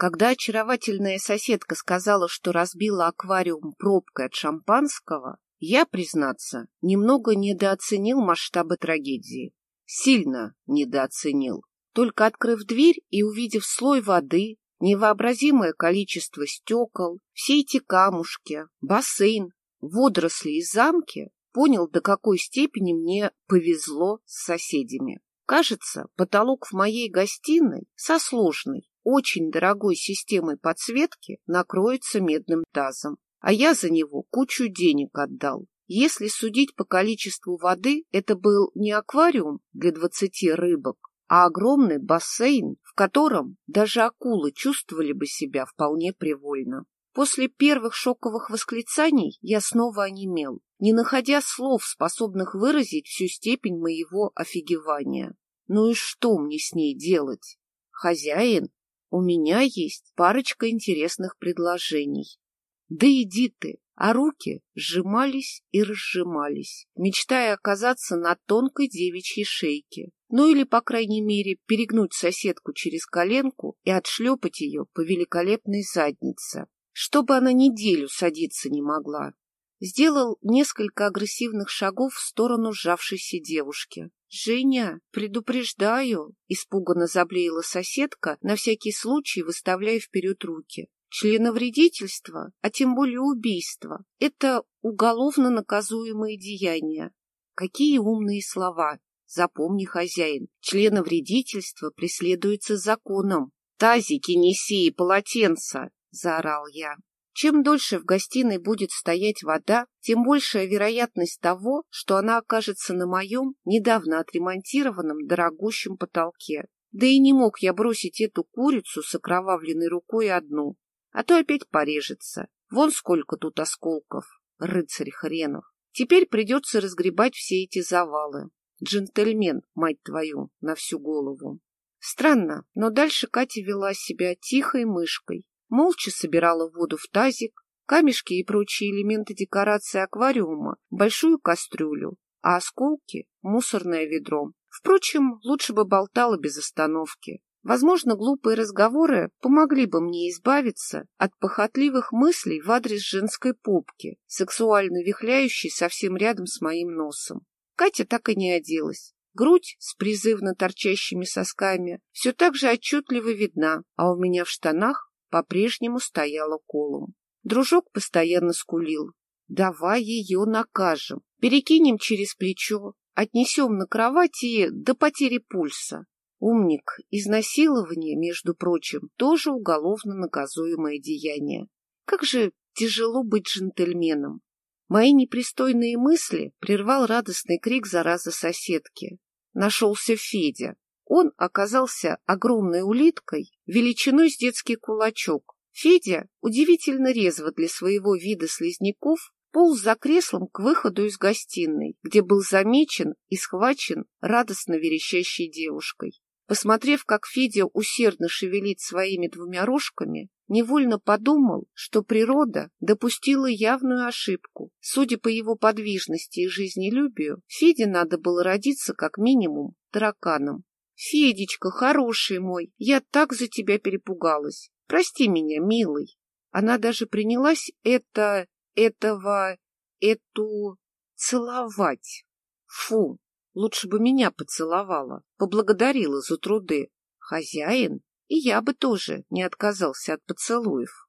Когда очаровательная соседка сказала, что разбила аквариум пробкой от шампанского, я, признаться, немного недооценил масштабы трагедии. Сильно недооценил. Только открыв дверь и увидев слой воды, невообразимое количество стекол, все эти камушки, бассейн, водоросли и замки, понял, до какой степени мне повезло с соседями. Кажется, потолок в моей гостиной со очень дорогой системой подсветки накроется медным тазом, а я за него кучу денег отдал. Если судить по количеству воды, это был не аквариум для двадцати рыбок, а огромный бассейн, в котором даже акулы чувствовали бы себя вполне привольно. После первых шоковых восклицаний я снова онемел, не находя слов, способных выразить всю степень моего офигевания. Ну и что мне с ней делать? Хозяин, у меня есть парочка интересных предложений. Да иди ты, а руки сжимались и разжимались, мечтая оказаться на тонкой девичьей шейке, ну или, по крайней мере, перегнуть соседку через коленку и отшлепать ее по великолепной заднице, чтобы она неделю садиться не могла. Сделал несколько агрессивных шагов в сторону сжавшейся девушки. «Женя, предупреждаю!» — испуганно заблеяла соседка, на всякий случай выставляя вперед руки. Членовредительство, а тем более убийство — это уголовно наказуемые деяния. Какие умные слова! Запомни, хозяин, членовредительство преследуется законом. «Тазики неси и полотенца!» — заорал я. Чем дольше в гостиной будет стоять вода, тем большая вероятность того, что она окажется на моем недавно отремонтированном дорогущем потолке. Да и не мог я бросить эту курицу с окровавленной рукой одну, а то опять порежется. Вон сколько тут осколков, рыцарь хренов. Теперь придется разгребать все эти завалы. Джентльмен, мать твою, на всю голову. Странно, но дальше Катя вела себя тихой мышкой, молча собирала воду в тазик, камешки и прочие элементы декорации аквариума, большую кастрюлю, а осколки — мусорное ведро. Впрочем, лучше бы болтала без остановки. Возможно, глупые разговоры помогли бы мне избавиться от похотливых мыслей в адрес женской попки, сексуально вихляющей совсем рядом с моим носом. Катя так и не оделась. Грудь с призывно торчащими сосками все так же отчетливо видна, а у меня в штанах по-прежнему стояла колом. Дружок постоянно скулил. «Давай ее накажем, перекинем через плечо, отнесем на кровати до потери пульса». Умник, изнасилование, между прочим, тоже уголовно наказуемое деяние. Как же тяжело быть джентльменом. Мои непристойные мысли прервал радостный крик зараза соседки. Нашелся Федя. Он оказался огромной улиткой, величиной с детский кулачок. Федя, удивительно резво для своего вида слизняков, полз за креслом к выходу из гостиной, где был замечен и схвачен радостно верещащей девушкой. Посмотрев, как Федя усердно шевелит своими двумя рожками, невольно подумал, что природа допустила явную ошибку. Судя по его подвижности и жизнелюбию, Феде надо было родиться как минимум тараканом. Федечка, хороший мой, я так за тебя перепугалась. Прости меня, милый. Она даже принялась это, этого, эту целовать. Фу, лучше бы меня поцеловала, поблагодарила за труды. Хозяин, и я бы тоже не отказался от поцелуев.